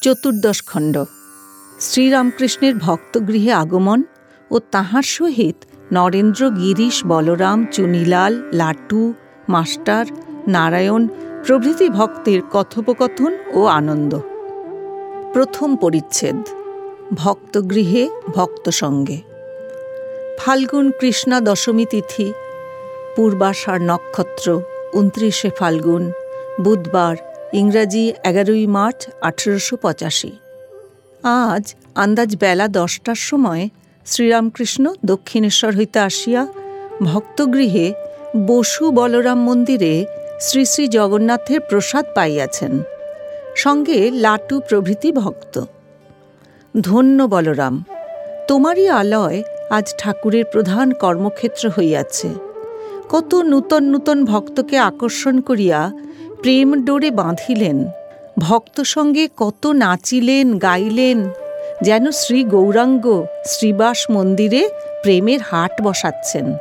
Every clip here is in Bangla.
চতুর্দশ খণ্ড। শ্রীরামকৃষ্ণের ভক্তগৃহে আগমন ও তাহার সহিত নরেন্দ্র, গিরিশ, বলরাম, চুনিলাল, লাটু, মাস্টার, নারায়ণ প্রভৃতি ভক্তের কথোপকথন ও আনন্দ। প্রথম পরিচ্ছেদ, ভক্তগৃহে ভক্ত সঙ্গে। ফাল্গুন কৃষ্ণা দশমী তিথি, পূর্বাষাঢ় নক্ষত্র, উনত্রিশে ফাল্গুন, বুধবার ইংরাজি এগারোই মার্চ আঠেরোশো পঁচাশি। আজ আন্দাজ বেলা দশটার সময় শ্রীরামকৃষ্ণ দক্ষিণেশ্বর হইতে আসিয়া ভক্তগৃহে বসু বলরাম মন্দিরে শ্রী শ্রী জগন্নাথের প্রসাদ পাইয়াছেন। সঙ্গে লাটু প্রভৃতি ভক্ত। ধন্য বলরাম, তোমারই আলয় আজ ঠাকুরের প্রধান কর্মক্ষেত্র হইয়াছে। কত নূতন নূতন ভক্তকে আকর্ষণ করিয়া প্রেম ডোরে বাঁধিলেন। ভক্ত সঙ্গে কত নাচিলেন, গাইলেন, যেন শ্রী গৌরাঙ্গ শ্রীবাস মন্দিরে প্রেমের হাট বসাচ্ছেন।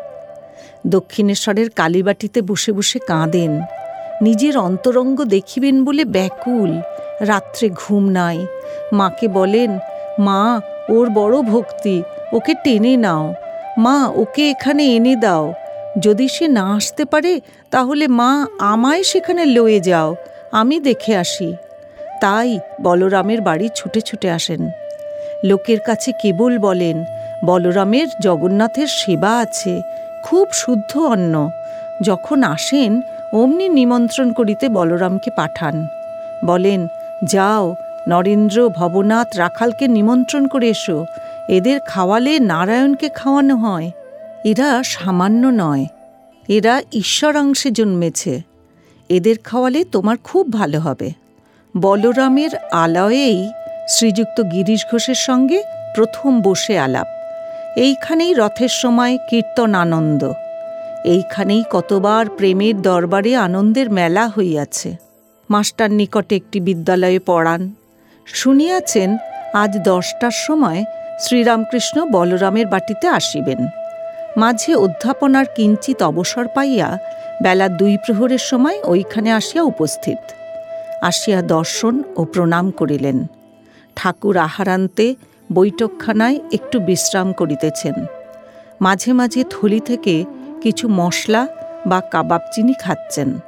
দক্ষিণেশ্বরের কালীবাটিতে বসে বসে কাঁদেন। নিজের অন্তরঙ্গ দেখিবেন বলে ব্যাকুল, রাত্রে ঘুম নাই। মাকে বলেন, মা, ওর বড় ভক্তি, ওকে টেনে নাও। মা, ওকে এখানে এনে দাও। যদি সে না আসতে পারে, তাহলে মা আমায় সেখানে লয়ে যাও, আমি দেখে আসি। তাই বলরামের বাড়ি ছুটে ছুটে আসেন। লোকের কাছে কেবল বলেন, বলরামের জগন্নাথের সেবা আছে, খুব শুদ্ধ অন্ন। যখন আসেন, অমনি নিমন্ত্রণ করিতে বলরামকে পাঠান। বলেন, যাও, নরেন্দ্র ভবনাথ রাখালকে নিমন্ত্রণ করে এসো। এদের খাওয়ালে নারায়ণকে খাওয়ানো হয়। এরা সামান্য নয়, এরা ঈশ্বরাংশে জন্মেছে। এদের খাওয়ালে তোমার খুব ভালো হবে। বলরামের আলয়েই শ্রীযুক্ত গিরিশ ঘোষের সঙ্গে প্রথম বসে আলাপ। এইখানেই রথের সময় কীর্তন আনন্দ। এইখানেই কতবার প্রেমের দরবারে আনন্দের মেলা হইয়াছে। মাস্টার নিকটে একটি বিদ্যালয়ে পড়ান। শুনিয়াছেন, আজ দশটার সময় শ্রীরামকৃষ্ণ বলরামের বাটিতে আসিবেন। মাঝে অধ্যাপনার কিঞ্চিত অবসর পাইয়া বেলা দুই প্রহরের সময় ওইখানে আসিয়া উপস্থিত। আসিয়া দর্শন ও প্রণাম করিলেন। ঠাকুর আহারান্তে বৈঠকখানায় একটু বিশ্রাম করিতেছেন। মাঝে মাঝে থলি থেকে কিছু মশলা বা কাবাব চিনি খাচ্ছেন।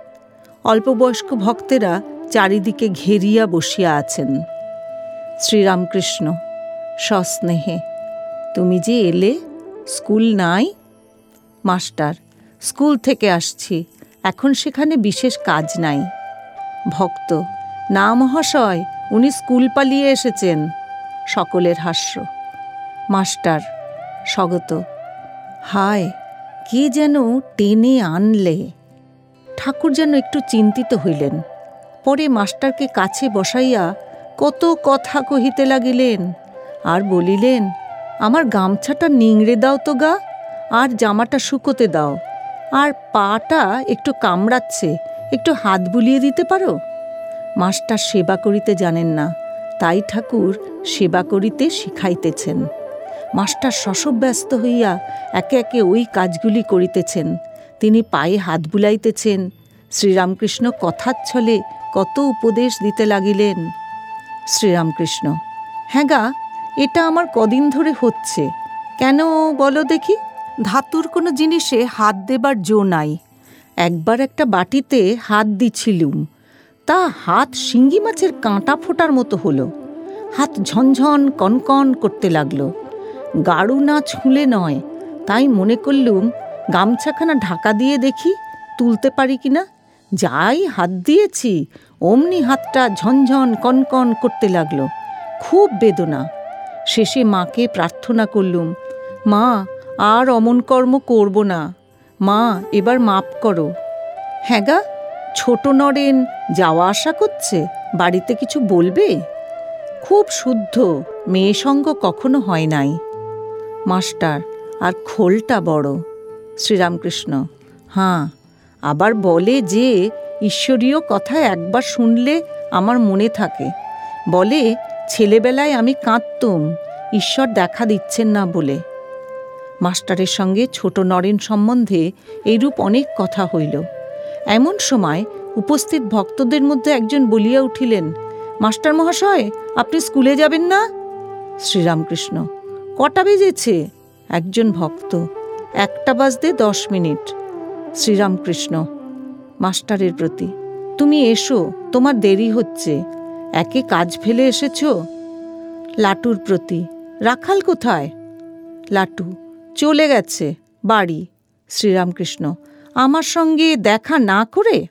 অল্পবয়স্ক ভক্তেরা চারিদিকে ঘেরিয়া বসিয়া আছেন। শ্রীরামকৃষ্ণ, সস্নেহে, তুমি যে এলে স্কুল নাই? মাস্টার, স্কুল থেকে আসছি। এখন সেখানে বিশেষ কাজ নাই। ভক্ত, না মহাশয়, উনি স্কুল পালিয়ে এসেছেন। সকলের হাস্য। মাস্টার, স্বগত। হায়, কে যেন টেনে আনলে। ঠাকুর যেন একটু চিন্তিত হইলেন। পরে মাস্টারকে কাছে বসাইয়া কত কথা কহিতে লাগিলেন। আর বলিলেন আমার গামছাটা নিংড়ে দাও তো গা, আর জামাটা শুকোতে দাও। আর পাটা একটু কামড়াচ্ছে, একটু হাত বুলিয়ে দিতে পারো? মাস্টার সেবা করিতে জানেন না, তাই ঠাকুর সেবা করিতে শিখাইতেছেন। মাস্টার শশব ব্যস্ত হইয়া একে একে ওই কাজগুলি করিতেছেন। তিনি পায়ে হাত বুলাইতেছেন, শ্রীরামকৃষ্ণ কথার ছলে কত উপদেশ দিতে লাগিলেন। শ্রীরামকৃষ্ণ হ্যাঁ গা এটা আমার কদিন ধরে হচ্ছে। কেন বলো দেখি? ধাতুর কোনো জিনিসে হাত দেবার জো নাই। একবার একটা বাটিতে হাত দিছিলুম। তা হাত শিঙ্গি মাছের কাঁটা ফোটার মতো হলো। হাত ঝনঝন কনকন করতে লাগল। গাড়ু না ছুঁলে নয়, তাই মনে করলুম গামছাখানা ঢাকা দিয়ে দেখি তুলতে পারি কি না। যাই হাত দিয়েছি, অমনি হাতটা ঝনঝন কনকন করতে লাগল। খুব বেদনা। শেষে মাকে প্রার্থনা করলুম, মা, আর অমন কর্ম করব না। মা, এবার মাপ করো। হ্যাঁ গা, ছোট নরেন, যাওয়া আসা করছে? বাড়িতে কিছু বলবে? খুব শুদ্ধ, মেয়ে সঙ্গ কখনো হয় নাই। মাস্টার, আর খোলটা বড়। শ্রীরামকৃষ্ণ, হাঁ, আবার বলে যে, ঈশ্বরীয় কথা একবার শুনলে আমার মনে থাকে। বলে ছেলেবেলায় আমি কাঁদতুম, ঈশ্বর দেখা দিচ্ছেন না বলে। মাস্টারের সঙ্গে ছোট নরেন সম্বন্ধে এইরূপ অনেক কথা হইল। এমন সময় উপস্থিত ভক্তদের মধ্যে একজন বলিয়া উঠিলেন, মাস্টার মহাশয়, আপনি স্কুলে যাবেন না? শ্রীরামকৃষ্ণ, কটা বেজেছে? একজন ভক্ত, একটা বাজতে দশ মিনিট। শ্রীরামকৃষ্ণ, মাস্টারের প্রতি, তুমি এসো, তোমার দেরি হচ্ছে। একে কাজ ফেলে এসেছ? লাটুর প্রতি। রাখাল কোথায়? লাটু, চলে গেছে, বাড়ি। শ্রীরামকৃষ্ণ, আমার সঙ্গে দেখা না করে?